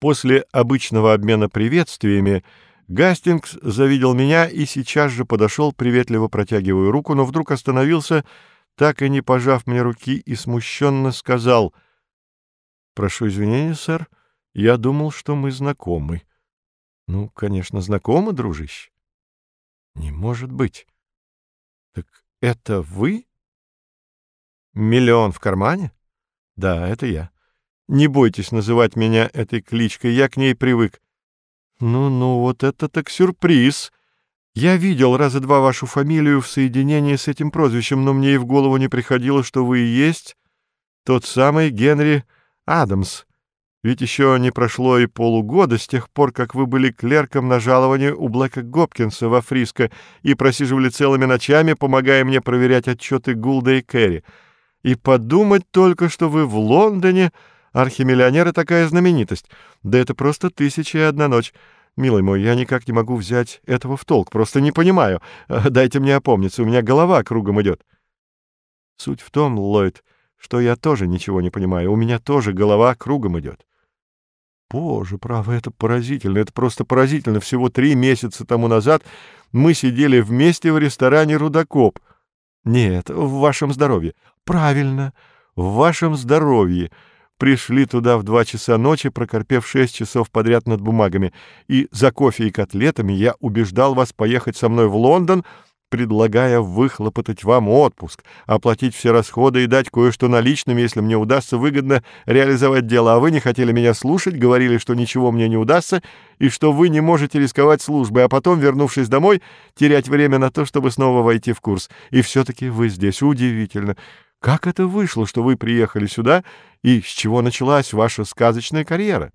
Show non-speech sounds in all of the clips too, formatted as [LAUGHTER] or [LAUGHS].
После обычного обмена приветствиями Гастингс завидел меня и сейчас же подошел, приветливо протягивая руку, но вдруг остановился, так и не пожав мне руки, и смущенно сказал «Прошу извинения, сэр, я думал, что мы знакомы». «Ну, конечно, знакомы, дружище». «Не может быть». «Так это вы?» «Миллион в кармане?» «Да, это я». Не бойтесь называть меня этой кличкой, я к ней привык. Ну-ну, вот это так сюрприз. Я видел раза два вашу фамилию в соединении с этим прозвищем, но мне и в голову не приходило, что вы и есть тот самый Генри Адамс. Ведь еще не прошло и полугода с тех пор, как вы были клерком на жаловании у Блэка Гопкинса во Фриско и просиживали целыми ночами, помогая мне проверять отчеты Гулда и Керри. И подумать только, что вы в Лондоне Архимиллионер и такая знаменитость. Да это просто тысяча и одна ночь. Милый мой, я никак не могу взять этого в толк, просто не понимаю. [LAUGHS] Дайте мне опомниться, у меня голова кругом идет. Суть в том, Ллойд, что я тоже ничего не понимаю, у меня тоже голова кругом идет. Боже, право, это поразительно, это просто поразительно. Всего три месяца тому назад мы сидели вместе в ресторане «Рудокоп». Нет, в вашем здоровье. Правильно, в вашем здоровье пришли туда в два часа ночи, прокорпев шесть часов подряд над бумагами, и за кофе и котлетами я убеждал вас поехать со мной в Лондон, предлагая выхлопотать вам отпуск, оплатить все расходы и дать кое-что наличными, если мне удастся выгодно реализовать дело, а вы не хотели меня слушать, говорили, что ничего мне не удастся, и что вы не можете рисковать службой, а потом, вернувшись домой, терять время на то, чтобы снова войти в курс. И все-таки вы здесь. Удивительно. Как это вышло, что вы приехали сюда, и с чего началась ваша сказочная карьера?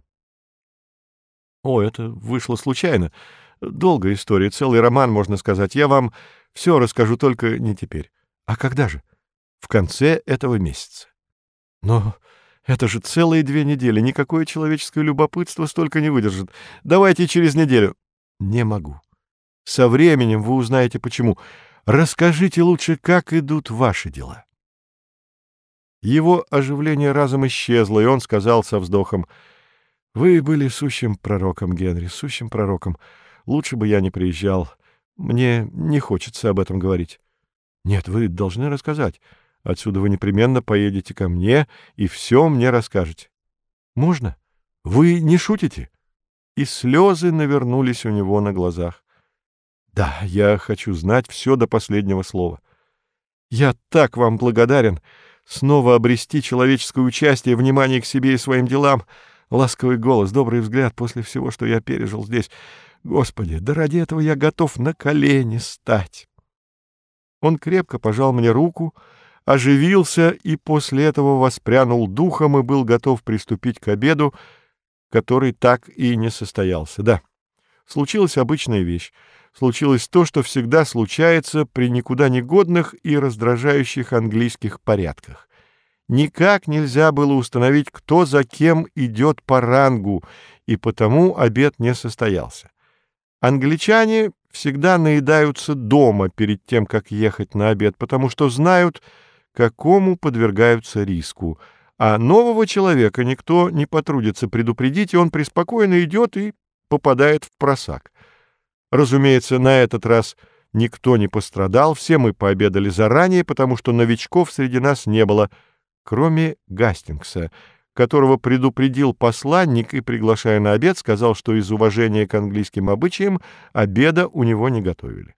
О, это вышло случайно. Долгая история, целый роман, можно сказать. Я вам все расскажу, только не теперь. А когда же? В конце этого месяца. Но это же целые две недели. Никакое человеческое любопытство столько не выдержит. Давайте через неделю. Не могу. Со временем вы узнаете почему. Расскажите лучше, как идут ваши дела. Его оживление разом исчезло, и он сказал со вздохом, «Вы были сущим пророком, Генри, сущим пророком. Лучше бы я не приезжал. Мне не хочется об этом говорить». «Нет, вы должны рассказать. Отсюда вы непременно поедете ко мне и все мне расскажете». «Можно? Вы не шутите?» И слезы навернулись у него на глазах. «Да, я хочу знать все до последнего слова. Я так вам благодарен!» Снова обрести человеческое участие, внимание к себе и своим делам, ласковый голос, добрый взгляд после всего, что я пережил здесь. Господи, да ради этого я готов на колени стать. Он крепко пожал мне руку, оживился и после этого воспрянул духом и был готов приступить к обеду, который так и не состоялся. Да, случилась обычная вещь случилось то, что всегда случается при никуда не годных и раздражающих английских порядках. Никак нельзя было установить, кто за кем идет по рангу, и потому обед не состоялся. Англичане всегда наедаются дома перед тем, как ехать на обед, потому что знают, какому подвергаются риску. А нового человека никто не потрудится предупредить, и он преспокойно идет и попадает в просак. Разумеется, на этот раз никто не пострадал, все мы пообедали заранее, потому что новичков среди нас не было, кроме Гастингса, которого предупредил посланник и, приглашая на обед, сказал, что из уважения к английским обычаям обеда у него не готовили.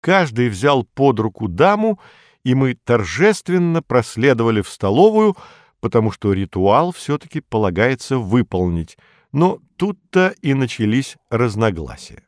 Каждый взял под руку даму, и мы торжественно проследовали в столовую, потому что ритуал все-таки полагается выполнить. Но тут-то и начались разногласия.